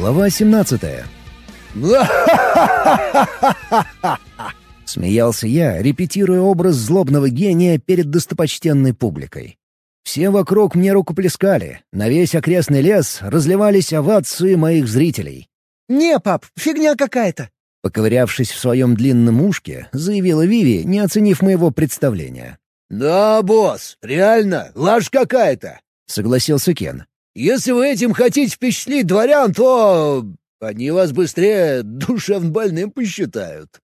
Глава 17 Смеялся я, репетируя образ злобного гения перед достопочтенной публикой. Все вокруг мне рукоплескали, на весь окрестный лес разливались овации моих зрителей. «Не, пап, фигня какая-то!» Поковырявшись в своем длинном ушке, заявила Виви, не оценив моего представления. «Да, босс, реально, ложь какая-то!» — согласился Кен. «Если вы этим хотите впечатлить дворян, то... они вас быстрее душевно больным посчитают».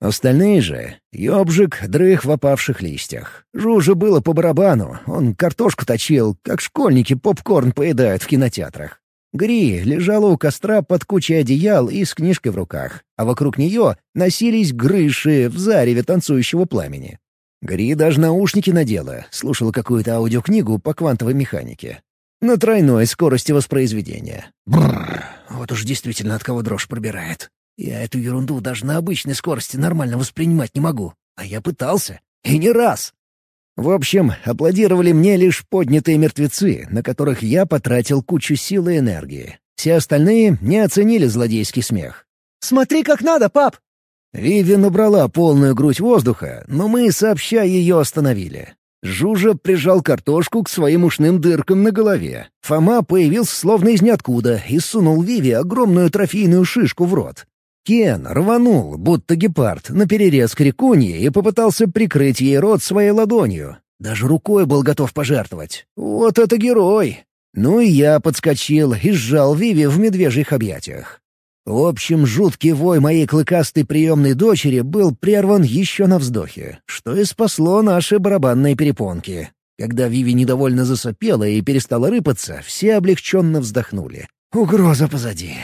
Остальные же — ёбжик, дрых в опавших листьях. Жужа было по барабану, он картошку точил, как школьники попкорн поедают в кинотеатрах. Гри лежала у костра под кучей одеял и с книжкой в руках, а вокруг нее носились грыши в зареве танцующего пламени. Гри даже наушники надела, слушала какую-то аудиокнигу по квантовой механике. На тройной скорости воспроизведения. Бррр, вот уж действительно от кого дрожь пробирает. Я эту ерунду даже на обычной скорости нормально воспринимать не могу. А я пытался. И не раз. В общем, аплодировали мне лишь поднятые мертвецы, на которых я потратил кучу сил и энергии. Все остальные не оценили злодейский смех. «Смотри, как надо, пап!» Виви набрала полную грудь воздуха, но мы, сообща, ее остановили. Жужа прижал картошку к своим ушным дыркам на голове. Фома появился словно из ниоткуда и сунул Виви огромную трофейную шишку в рот. Кен рванул, будто гепард, на перерез крикуньи и попытался прикрыть ей рот своей ладонью. Даже рукой был готов пожертвовать. Вот это герой! Ну и я подскочил и сжал Виви в медвежьих объятиях. В общем, жуткий вой моей клыкастой приемной дочери был прерван еще на вздохе, что и спасло наши барабанные перепонки. Когда Виви недовольно засопела и перестала рыпаться, все облегченно вздохнули. Угроза позади.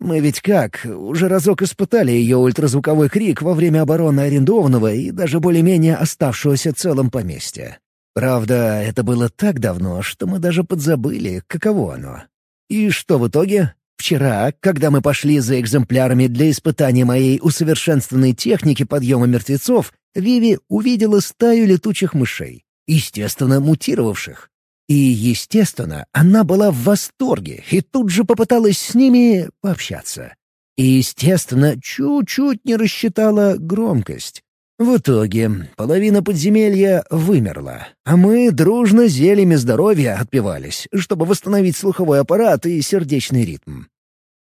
Мы ведь как, уже разок испытали ее ультразвуковой крик во время обороны арендованного и даже более-менее оставшегося целым поместья. Правда, это было так давно, что мы даже подзабыли, каково оно. И что в итоге? Вчера, когда мы пошли за экземплярами для испытания моей усовершенствованной техники подъема мертвецов, Виви увидела стаю летучих мышей, естественно, мутировавших. И, естественно, она была в восторге и тут же попыталась с ними пообщаться. И, естественно, чуть-чуть не рассчитала громкость. В итоге половина подземелья вымерла, а мы дружно зельями здоровья отпивались, чтобы восстановить слуховой аппарат и сердечный ритм.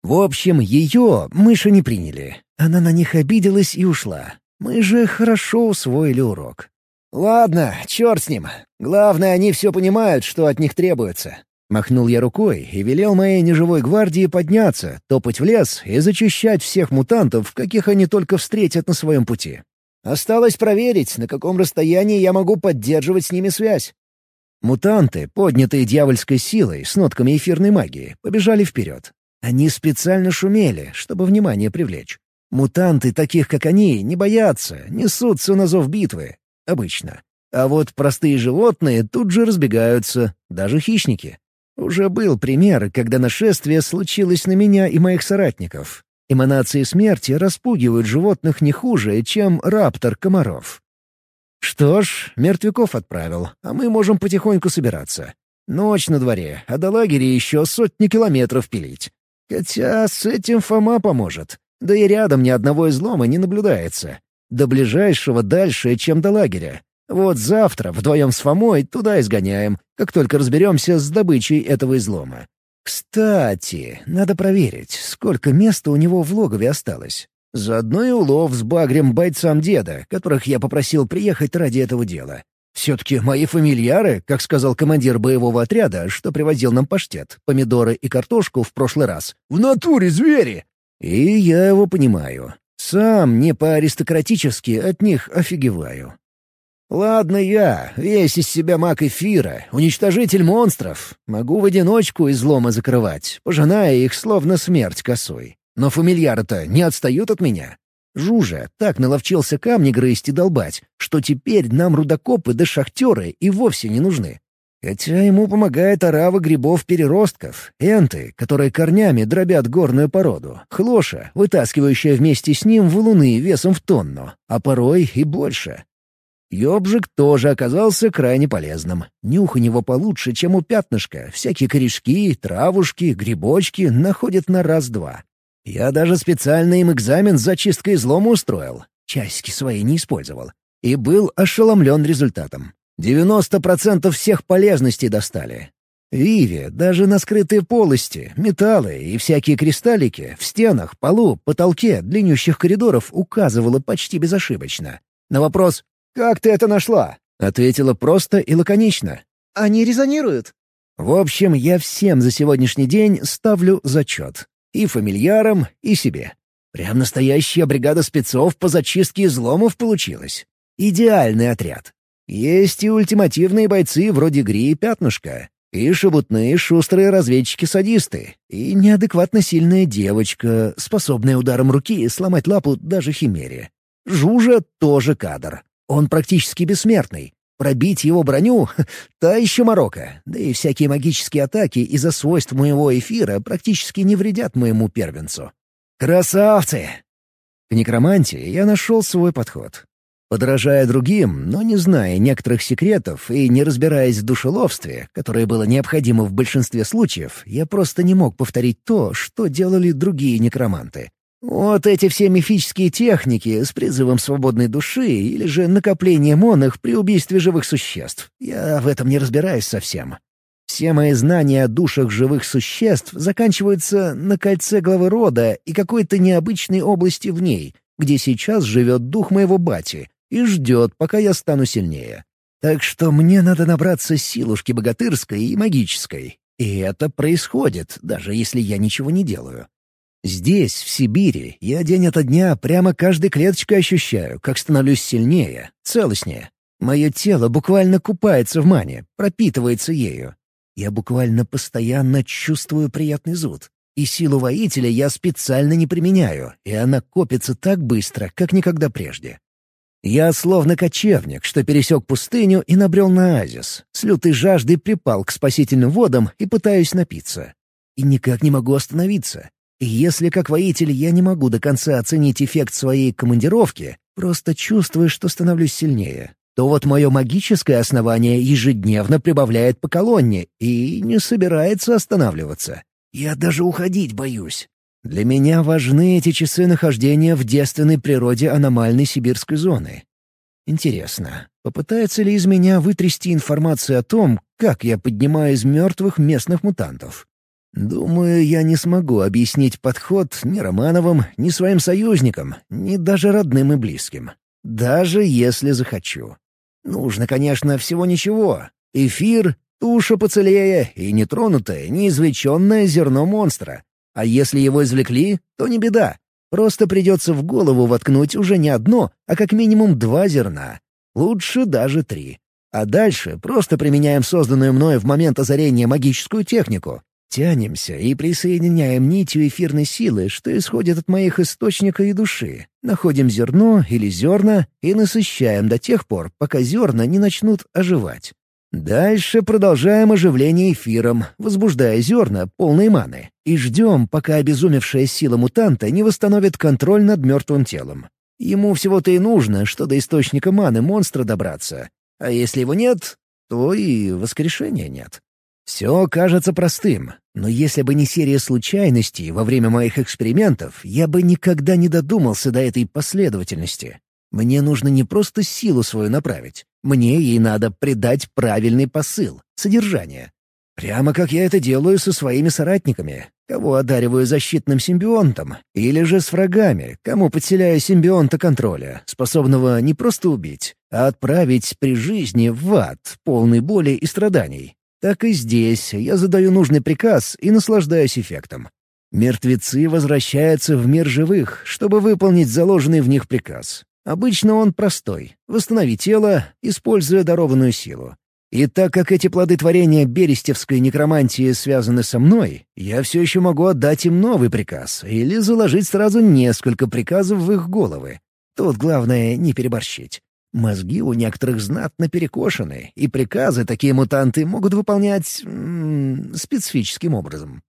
В общем, ее мыши не приняли. Она на них обиделась и ушла. Мы же хорошо усвоили урок. «Ладно, черт с ним. Главное, они все понимают, что от них требуется». Махнул я рукой и велел моей неживой гвардии подняться, топать в лес и зачищать всех мутантов, каких они только встретят на своем пути. Осталось проверить, на каком расстоянии я могу поддерживать с ними связь. Мутанты, поднятые дьявольской силой с нотками эфирной магии, побежали вперед. Они специально шумели, чтобы внимание привлечь. Мутанты, таких как они, не боятся, несутся на зов битвы, Обычно. А вот простые животные тут же разбегаются, даже хищники. Уже был пример, когда нашествие случилось на меня и моих соратников. Эманации смерти распугивают животных не хуже, чем раптор комаров. Что ж, мертвяков отправил, а мы можем потихоньку собираться. Ночь на дворе, а до лагеря еще сотни километров пилить. Хотя с этим Фома поможет. Да и рядом ни одного излома не наблюдается. До ближайшего дальше, чем до лагеря. Вот завтра вдвоем с Фомой туда изгоняем, как только разберемся с добычей этого излома. Кстати, надо проверить, сколько места у него в логове осталось. Заодно и улов с багрем бойцам деда, которых я попросил приехать ради этого дела. Все-таки мои фамильяры, как сказал командир боевого отряда, что привозил нам паштет, помидоры и картошку в прошлый раз, в натуре звери. И я его понимаю. Сам не по-аристократически от них офигеваю. Ладно я, весь из себя маг эфира, уничтожитель монстров. Могу в одиночку излома закрывать, пожиная их словно смерть косой. Но фамильяры-то не отстают от меня. Жужа так наловчился камни грызть и долбать, что теперь нам рудокопы да шахтеры и вовсе не нужны. Хотя ему помогает орава грибов-переростков, энты, которые корнями дробят горную породу, хлоша, вытаскивающая вместе с ним валуны весом в тонну, а порой и больше. Ёбжик тоже оказался крайне полезным. Нюх у него получше, чем у пятнышка. Всякие корешки, травушки, грибочки находят на раз-два. Я даже специально им экзамен с зачисткой излома устроил. Часики свои не использовал. И был ошеломлен результатом. 90% всех полезностей достали. Виви даже на скрытые полости, металлы и всякие кристаллики в стенах, полу, потолке длиннющих коридоров указывала почти безошибочно. На вопрос «Как ты это нашла?» ответила просто и лаконично. «Они резонируют». В общем, я всем за сегодняшний день ставлю зачет. И фамильярам, и себе. Прям настоящая бригада спецов по зачистке изломов получилась. Идеальный отряд. Есть и ультимативные бойцы вроде Гри и Пятнышка, и шебутные шустрые разведчики-садисты, и неадекватно сильная девочка, способная ударом руки сломать лапу даже химере. Жужа тоже кадр. Он практически бессмертный. Пробить его броню — та еще морока. Да и всякие магические атаки из-за свойств моего эфира практически не вредят моему первенцу. Красавцы! К некромантии я нашел свой подход. Подражая другим, но не зная некоторых секретов и не разбираясь в душеловстве, которое было необходимо в большинстве случаев, я просто не мог повторить то, что делали другие некроманты. Вот эти все мифические техники с призывом свободной души или же накоплением он при убийстве живых существ. Я в этом не разбираюсь совсем. Все мои знания о душах живых существ заканчиваются на кольце главы рода и какой-то необычной области в ней, где сейчас живет дух моего бати, и ждет, пока я стану сильнее. Так что мне надо набраться силушки богатырской и магической. И это происходит, даже если я ничего не делаю. Здесь, в Сибири, я день ото дня прямо каждой клеточкой ощущаю, как становлюсь сильнее, целостнее. Мое тело буквально купается в мане, пропитывается ею. Я буквально постоянно чувствую приятный зуд. И силу воителя я специально не применяю, и она копится так быстро, как никогда прежде. Я словно кочевник, что пересек пустыню и набрел на оазис. С лютой жаждой припал к спасительным водам и пытаюсь напиться. И никак не могу остановиться. Если как воитель я не могу до конца оценить эффект своей командировки, просто чувствую, что становлюсь сильнее, то вот мое магическое основание ежедневно прибавляет по колонне и не собирается останавливаться. Я даже уходить боюсь. Для меня важны эти часы нахождения в девственной природе аномальной сибирской зоны. Интересно, попытается ли из меня вытрясти информацию о том, как я поднимаю из мертвых местных мутантов? Думаю, я не смогу объяснить подход ни Романовым, ни своим союзникам, ни даже родным и близким. Даже если захочу. Нужно, конечно, всего ничего. Эфир, туша поцелее и нетронутое, неизвлеченное зерно монстра, а если его извлекли, то не беда. Просто придется в голову воткнуть уже не одно, а как минимум два зерна. Лучше даже три. А дальше просто применяем созданную мною в момент озарения магическую технику. Тянемся и присоединяем нитью эфирной силы, что исходит от моих источника и души. Находим зерно или зерна и насыщаем до тех пор, пока зерна не начнут оживать. Дальше продолжаем оживление эфиром, возбуждая зерна, полные маны, и ждем, пока обезумевшая сила мутанта не восстановит контроль над мертвым телом. Ему всего-то и нужно, что до источника маны монстра добраться. А если его нет, то и воскрешения нет. Все кажется простым, но если бы не серия случайностей во время моих экспериментов, я бы никогда не додумался до этой последовательности. Мне нужно не просто силу свою направить, мне ей надо придать правильный посыл, содержание. Прямо как я это делаю со своими соратниками, кого одариваю защитным симбионтом, или же с врагами, кому подселяю симбионта контроля, способного не просто убить, а отправить при жизни в ад, полный боли и страданий. Так и здесь я задаю нужный приказ и наслаждаюсь эффектом. Мертвецы возвращаются в мир живых, чтобы выполнить заложенный в них приказ. Обычно он простой — восстанови тело, используя дарованную силу. И так как эти плоды творения берестевской некромантии связаны со мной, я все еще могу отдать им новый приказ или заложить сразу несколько приказов в их головы. Тут главное не переборщить. Мозги у некоторых знатно перекошены, и приказы такие мутанты могут выполнять специфическим образом.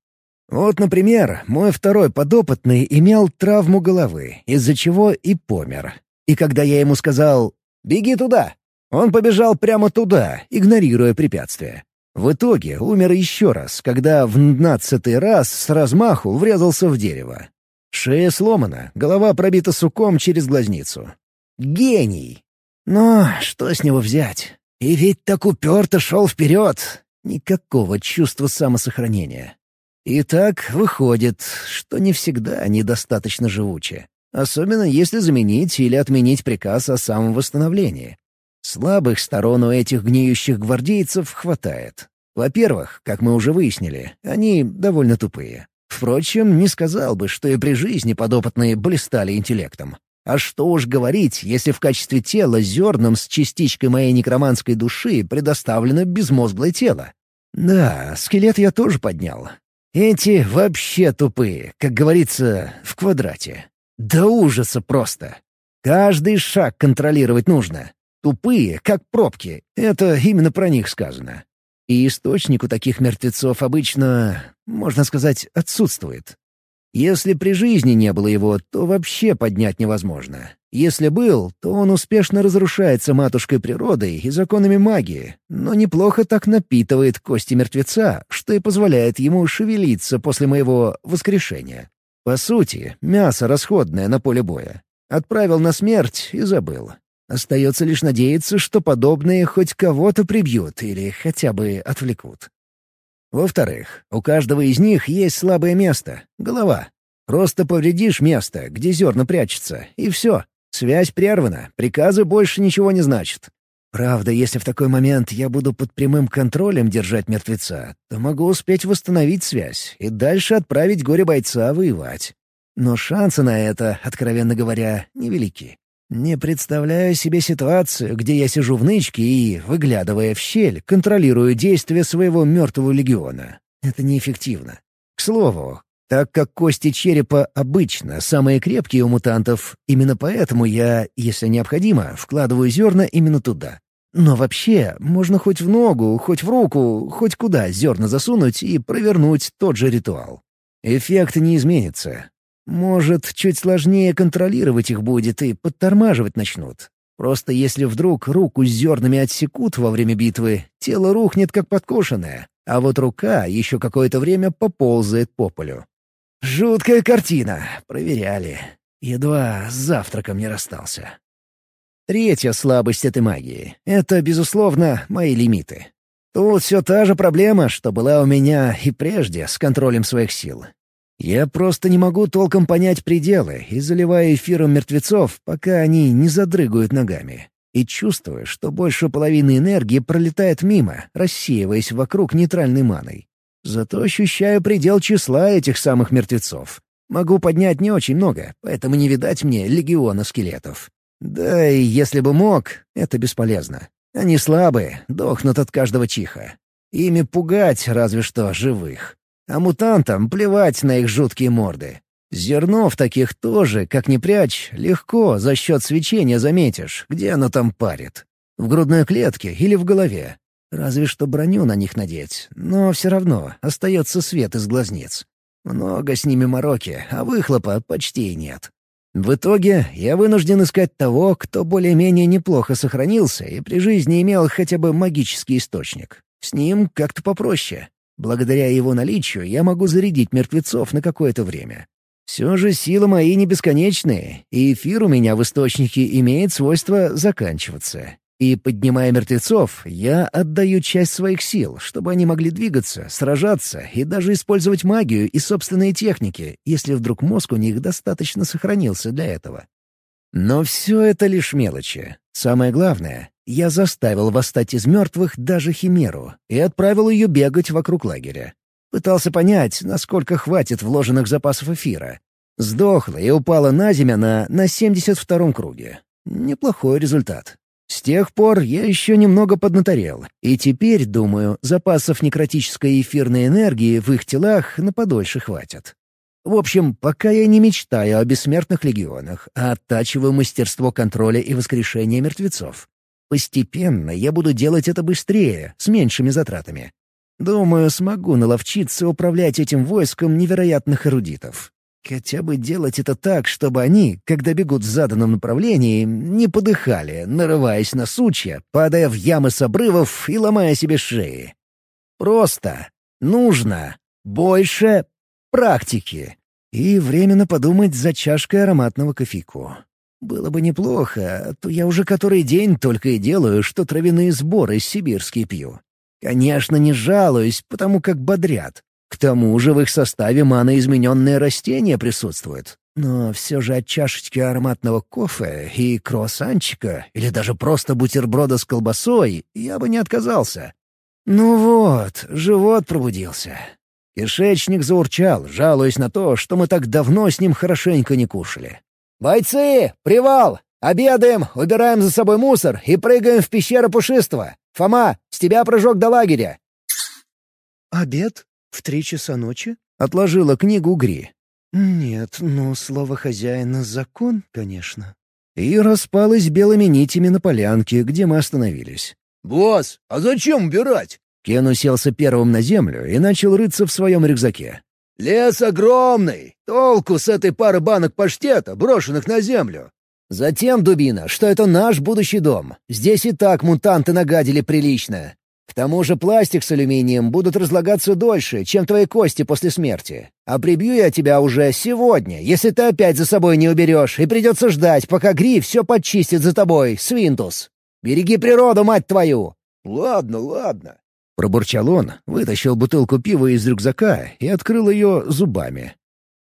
Вот, например, мой второй подопытный имел травму головы, из-за чего и помер. И когда я ему сказал «Беги туда!», Он побежал прямо туда, игнорируя препятствия. В итоге умер еще раз, когда в надцатый раз с размаху врезался в дерево. Шея сломана, голова пробита суком через глазницу. Гений! Но что с него взять? И ведь так уперто шел вперед. Никакого чувства самосохранения. И так выходит, что не всегда они достаточно живучи. Особенно если заменить или отменить приказ о самовосстановлении. Слабых сторон у этих гниющих гвардейцев хватает. Во-первых, как мы уже выяснили, они довольно тупые. Впрочем, не сказал бы, что и при жизни подопытные блистали интеллектом. А что уж говорить, если в качестве тела зерном с частичкой моей некроманской души предоставлено безмозглое тело. Да, скелет я тоже поднял. Эти вообще тупые, как говорится, в квадрате. До ужаса просто. Каждый шаг контролировать нужно. Тупые, как пробки. Это именно про них сказано. И источник у таких мертвецов обычно, можно сказать, отсутствует. Если при жизни не было его, то вообще поднять невозможно. Если был, то он успешно разрушается матушкой природой и законами магии, но неплохо так напитывает кости мертвеца, что и позволяет ему шевелиться после моего воскрешения. По сути, мясо расходное на поле боя. Отправил на смерть и забыл. Остается лишь надеяться, что подобные хоть кого-то прибьют или хотя бы отвлекут. Во-вторых, у каждого из них есть слабое место — голова. Просто повредишь место, где зерна прячется, и все. Связь прервана, приказы больше ничего не значат. Правда, если в такой момент я буду под прямым контролем держать мертвеца, то могу успеть восстановить связь и дальше отправить горе-бойца воевать. Но шансы на это, откровенно говоря, невелики. Не представляю себе ситуацию, где я сижу в нычке и, выглядывая в щель, контролирую действия своего мертвого легиона. Это неэффективно. К слову, так как кости черепа обычно самые крепкие у мутантов, именно поэтому я, если необходимо, вкладываю зерна именно туда. Но вообще, можно хоть в ногу, хоть в руку, хоть куда зерна засунуть и провернуть тот же ритуал. Эффект не изменится. Может, чуть сложнее контролировать их будет и подтормаживать начнут. Просто если вдруг руку с зернами отсекут во время битвы, тело рухнет как подкошенное, а вот рука еще какое-то время поползает по полю. Жуткая картина. Проверяли. Едва с завтраком не расстался. Третья слабость этой магии — это, безусловно, мои лимиты. Тут все та же проблема, что была у меня и прежде с контролем своих сил. Я просто не могу толком понять пределы и заливаю эфиром мертвецов, пока они не задрыгают ногами. И чувствую, что больше половины энергии пролетает мимо, рассеиваясь вокруг нейтральной маной. Зато ощущаю предел числа этих самых мертвецов. Могу поднять не очень много, поэтому не видать мне легиона скелетов. Да и если бы мог, это бесполезно. Они слабые, дохнут от каждого чиха. Ими пугать разве что живых. А мутантам плевать на их жуткие морды. Зерно в таких тоже, как ни прячь, легко за счет свечения заметишь, где оно там парит. В грудной клетке или в голове. Разве что броню на них надеть, но все равно остается свет из глазниц. Много с ними мороки, а выхлопа почти нет. В итоге я вынужден искать того, кто более-менее неплохо сохранился и при жизни имел хотя бы магический источник. С ним как-то попроще. Благодаря его наличию я могу зарядить мертвецов на какое-то время. Все же силы мои не бесконечные, и эфир у меня в источнике имеет свойство заканчиваться. И, поднимая мертвецов, я отдаю часть своих сил, чтобы они могли двигаться, сражаться и даже использовать магию и собственные техники, если вдруг мозг у них достаточно сохранился для этого. Но все это лишь мелочи. Самое главное, я заставил восстать из мертвых даже Химеру и отправил ее бегать вокруг лагеря. Пытался понять, насколько хватит вложенных запасов эфира. Сдохла и упала на на, на 72-м круге. Неплохой результат. С тех пор я еще немного поднаторел, и теперь, думаю, запасов некротической эфирной энергии в их телах на подольше хватит. В общем, пока я не мечтаю о бессмертных легионах, а оттачиваю мастерство контроля и воскрешения мертвецов. Постепенно я буду делать это быстрее, с меньшими затратами. Думаю, смогу наловчиться управлять этим войском невероятных эрудитов. Хотя бы делать это так, чтобы они, когда бегут в заданном направлении, не подыхали, нарываясь на сучья, падая в ямы с обрывов и ломая себе шеи. Просто. Нужно. Больше практики. И временно подумать за чашкой ароматного кофейку. Было бы неплохо, то я уже который день только и делаю, что травяные сборы сибирские пью. Конечно, не жалуюсь, потому как бодрят. К тому же в их составе маноизмененные растения присутствуют. Но все же от чашечки ароматного кофе и круассанчика, или даже просто бутерброда с колбасой, я бы не отказался. Ну вот, живот пробудился. Кишечник заурчал, жалуясь на то, что мы так давно с ним хорошенько не кушали. «Бойцы, привал! Обедаем, убираем за собой мусор и прыгаем в пещеру пушистого. Фома, с тебя прыжок до лагеря!» «Обед? В три часа ночи?» — отложила книгу Гри. «Нет, но слово хозяина — закон, конечно». И распалась белыми нитями на полянке, где мы остановились. «Босс, а зачем убирать?» Кен уселся первым на землю и начал рыться в своем рюкзаке. «Лес огромный! Толку с этой пары банок паштета, брошенных на землю!» «Затем, Дубина, что это наш будущий дом. Здесь и так мутанты нагадили прилично. К тому же пластик с алюминием будут разлагаться дольше, чем твои кости после смерти. А прибью я тебя уже сегодня, если ты опять за собой не уберешь, и придется ждать, пока Гри все подчистит за тобой, Свинтус. Береги природу, мать твою!» «Ладно, ладно. Пробурчал он, вытащил бутылку пива из рюкзака и открыл ее зубами.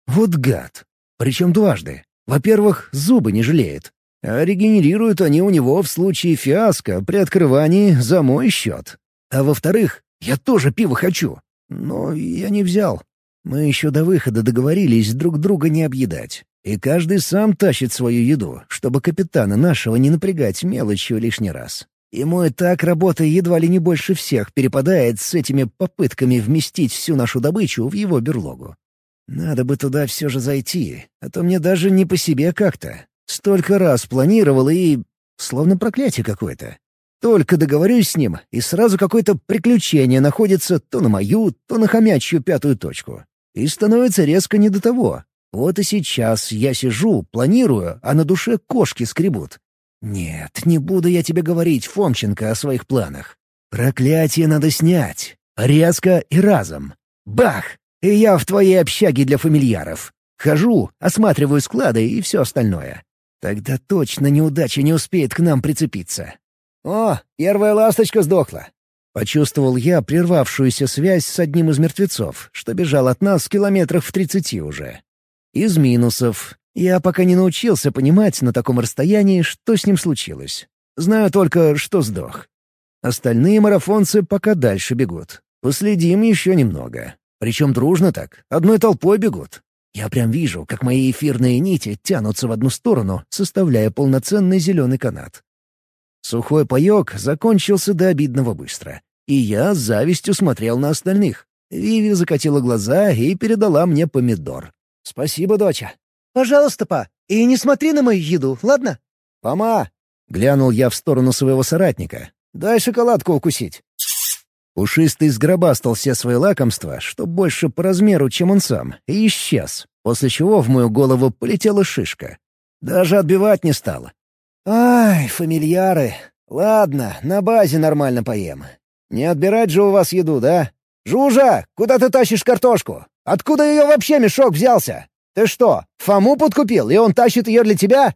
Вот гад. Причем дважды. Во-первых, зубы не жалеет. А регенерируют они у него в случае фиаско при открывании за мой счет. А во-вторых, я тоже пиво хочу. Но я не взял. Мы еще до выхода договорились друг друга не объедать. И каждый сам тащит свою еду, чтобы капитана нашего не напрягать мелочью лишний раз. Ему и так работа едва ли не больше всех перепадает с этими попытками вместить всю нашу добычу в его берлогу. Надо бы туда все же зайти, а то мне даже не по себе как-то. Столько раз планировал и... словно проклятие какое-то. Только договорюсь с ним, и сразу какое-то приключение находится то на мою, то на хомячью пятую точку. И становится резко не до того. Вот и сейчас я сижу, планирую, а на душе кошки скребут. «Нет, не буду я тебе говорить, Фомченко, о своих планах. Проклятие надо снять. Резко и разом. Бах! И я в твоей общаге для фамильяров. Хожу, осматриваю склады и все остальное. Тогда точно неудача не успеет к нам прицепиться». «О, первая ласточка сдохла!» Почувствовал я прервавшуюся связь с одним из мертвецов, что бежал от нас километрах в тридцати уже. Из минусов я пока не научился понимать на таком расстоянии, что с ним случилось. Знаю только, что сдох. Остальные марафонцы пока дальше бегут. Последим еще немного. Причем дружно так, одной толпой бегут. Я прям вижу, как мои эфирные нити тянутся в одну сторону, составляя полноценный зеленый канат. Сухой паек закончился до обидного быстро. И я с завистью смотрел на остальных. Виви закатила глаза и передала мне помидор. «Спасибо, доча. «Пожалуйста, па, и не смотри на мою еду, ладно?» «Пома!» — глянул я в сторону своего соратника. «Дай шоколадку укусить». Пушистый сгробастал все свои лакомства, что больше по размеру, чем он сам, и исчез, после чего в мою голову полетела шишка. Даже отбивать не стало. «Ай, фамильяры! Ладно, на базе нормально поем. Не отбирать же у вас еду, да? Жужа, куда ты тащишь картошку? Откуда ее вообще мешок взялся?» Ты что, Фому подкупил, и он тащит ее для тебя?»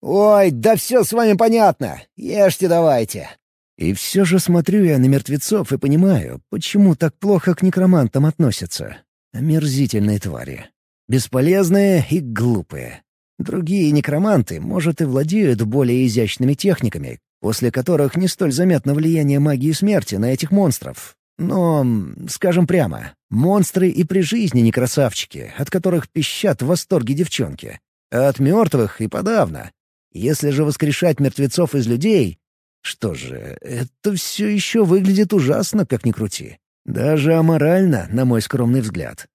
«Ой, да все с вами понятно. Ешьте давайте». И все же смотрю я на мертвецов и понимаю, почему так плохо к некромантам относятся. Омерзительные твари. Бесполезные и глупые. Другие некроманты, может, и владеют более изящными техниками, после которых не столь заметно влияние магии смерти на этих монстров. Но, скажем прямо, монстры и при жизни не красавчики, от которых пищат в восторге девчонки. А от мертвых и подавно. Если же воскрешать мертвецов из людей... Что же, это все еще выглядит ужасно, как ни крути. Даже аморально, на мой скромный взгляд.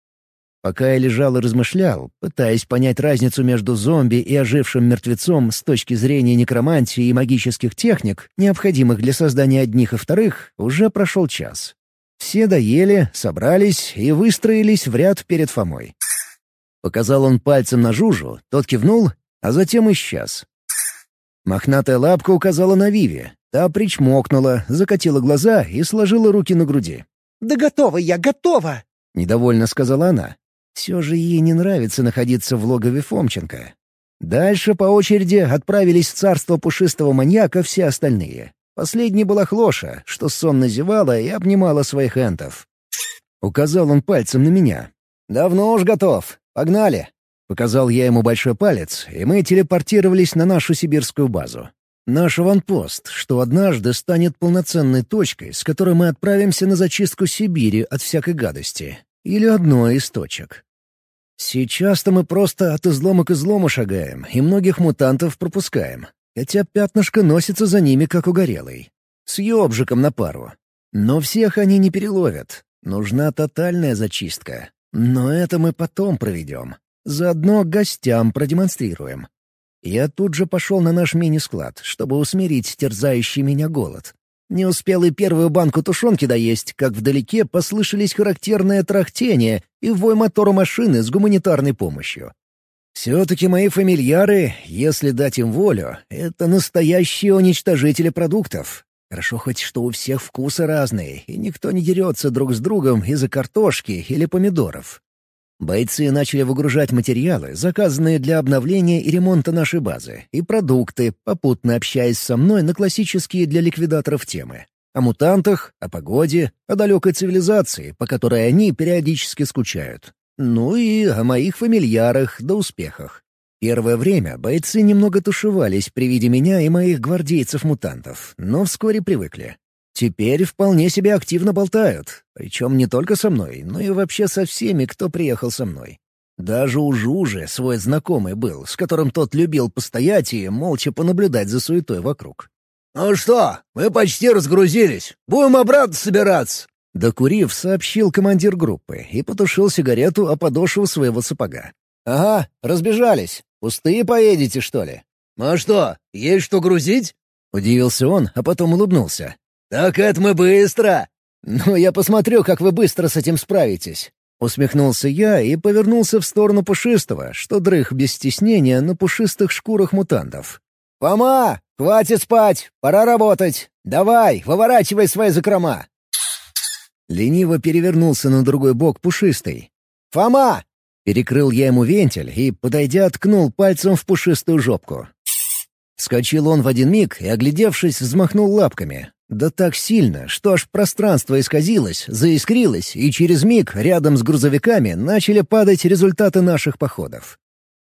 Пока я лежал и размышлял, пытаясь понять разницу между зомби и ожившим мертвецом с точки зрения некромантии и магических техник, необходимых для создания одних и вторых, уже прошел час. Все доели, собрались и выстроились в ряд перед Фомой. Показал он пальцем на Жужу, тот кивнул, а затем исчез. Мохнатая лапка указала на Виви. Та причмокнула, закатила глаза и сложила руки на груди. «Да готова я, готова!» — недовольно сказала она. Все же ей не нравится находиться в логове Фомченко. Дальше по очереди отправились в царство пушистого маньяка все остальные. Последней была Хлоша, что сонно зевала и обнимала своих энтов. Указал он пальцем на меня. «Давно уж готов. Погнали!» Показал я ему большой палец, и мы телепортировались на нашу сибирскую базу. Наш аванпост, что однажды станет полноценной точкой, с которой мы отправимся на зачистку Сибири от всякой гадости. Или одной из точек. Сейчас-то мы просто от излома к излому шагаем, и многих мутантов пропускаем. Хотя пятнышко носится за ними, как угорелый. С ёбжиком на пару. Но всех они не переловят. Нужна тотальная зачистка. Но это мы потом проведем. Заодно гостям продемонстрируем. Я тут же пошел на наш мини-склад, чтобы усмирить терзающий меня голод. Не успел и первую банку тушенки доесть, как вдалеке послышались характерное трахтение и вой мотора машины с гуманитарной помощью. Все-таки мои фамильяры, если дать им волю, это настоящие уничтожители продуктов. Хорошо хоть, что у всех вкусы разные, и никто не дерется друг с другом из-за картошки или помидоров. Бойцы начали выгружать материалы, заказанные для обновления и ремонта нашей базы, и продукты, попутно общаясь со мной на классические для ликвидаторов темы. О мутантах, о погоде, о далекой цивилизации, по которой они периодически скучают. Ну и о моих фамильярах да успехах. Первое время бойцы немного тушевались при виде меня и моих гвардейцев-мутантов, но вскоре привыкли. Теперь вполне себе активно болтают, причем не только со мной, но и вообще со всеми, кто приехал со мной. Даже у Жужи свой знакомый был, с которым тот любил постоять и молча понаблюдать за суетой вокруг. «Ну что, мы почти разгрузились. Будем обратно собираться!» Докурив, сообщил командир группы и потушил сигарету о подошву своего сапога. «Ага, разбежались. Пустые поедете, что ли?» «А что, есть что грузить?» Удивился он, а потом улыбнулся. «Так это мы быстро!» «Ну, я посмотрю, как вы быстро с этим справитесь». Усмехнулся я и повернулся в сторону пушистого, что дрых без стеснения на пушистых шкурах мутантов. «Фома, хватит спать, пора работать. Давай, выворачивай свои закрома». Лениво перевернулся на другой бок пушистый. «Фома!» Перекрыл я ему вентиль и, подойдя, ткнул пальцем в пушистую жопку. Вскочил он в один миг и, оглядевшись, взмахнул лапками. Да так сильно, что аж пространство исказилось, заискрилось, и через миг рядом с грузовиками начали падать результаты наших походов.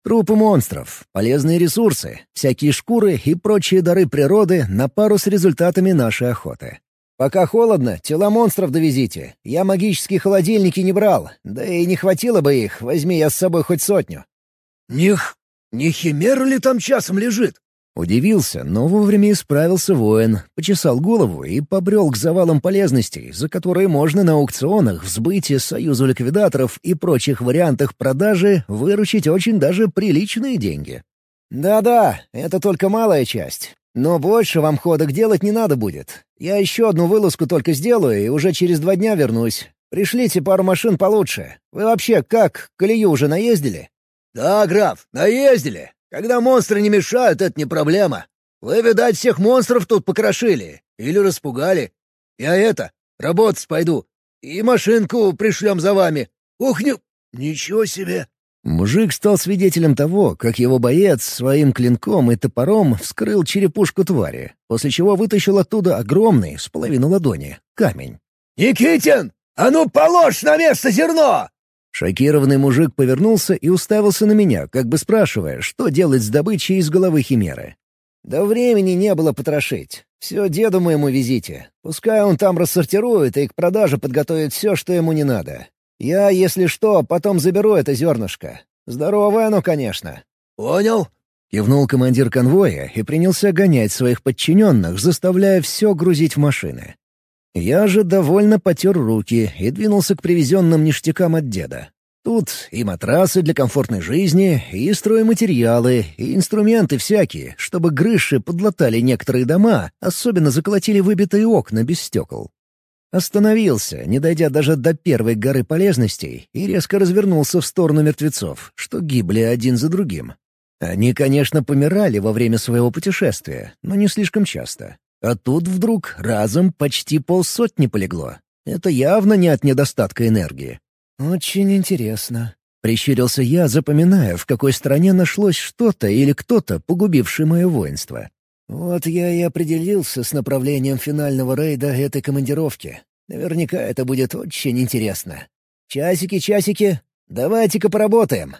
Трупы монстров, полезные ресурсы, всякие шкуры и прочие дары природы на пару с результатами нашей охоты. Пока холодно, тела монстров довезите. Я магические холодильники не брал, да и не хватило бы их, возьми я с собой хоть сотню. «Них... не химера ли там часом лежит?» Удивился, но вовремя исправился воин, почесал голову и побрел к завалам полезностей, за которые можно на аукционах, в сбытии союзу ликвидаторов и прочих вариантах продажи выручить очень даже приличные деньги. «Да-да, это только малая часть. Но больше вам ходок делать не надо будет. Я еще одну вылазку только сделаю и уже через два дня вернусь. Пришлите пару машин получше. Вы вообще как, колею уже наездили?» «Да, граф, наездили. Когда монстры не мешают, это не проблема. Вы, видать, всех монстров тут покрошили. Или распугали. Я это, работать пойду. И машинку пришлем за вами. Кухню... Ничего себе!» Мужик стал свидетелем того, как его боец своим клинком и топором вскрыл черепушку твари, после чего вытащил оттуда огромный, с половину ладони, камень. «Никитин, а ну положь на место зерно!» Шокированный мужик повернулся и уставился на меня, как бы спрашивая, что делать с добычей из головы химеры. «Да времени не было потрошить. Все деду моему везите. Пускай он там рассортирует и к продаже подготовит все, что ему не надо. Я, если что, потом заберу это зернышко. Здоровое оно, конечно». «Понял», — кивнул командир конвоя и принялся гонять своих подчиненных, заставляя все грузить в машины. Я же довольно потер руки и двинулся к привезенным ништякам от деда. Тут и матрасы для комфортной жизни, и стройматериалы, и инструменты всякие, чтобы грыши подлатали некоторые дома, особенно заколотили выбитые окна без стекол. Остановился, не дойдя даже до первой горы полезностей, и резко развернулся в сторону мертвецов, что гибли один за другим. Они, конечно, помирали во время своего путешествия, но не слишком часто. А тут вдруг разом почти полсотни полегло. Это явно не от недостатка энергии. «Очень интересно», — прищурился я, запоминая, в какой стране нашлось что-то или кто-то, погубивший мое воинство. «Вот я и определился с направлением финального рейда этой командировки. Наверняка это будет очень интересно. Часики, часики, давайте-ка поработаем».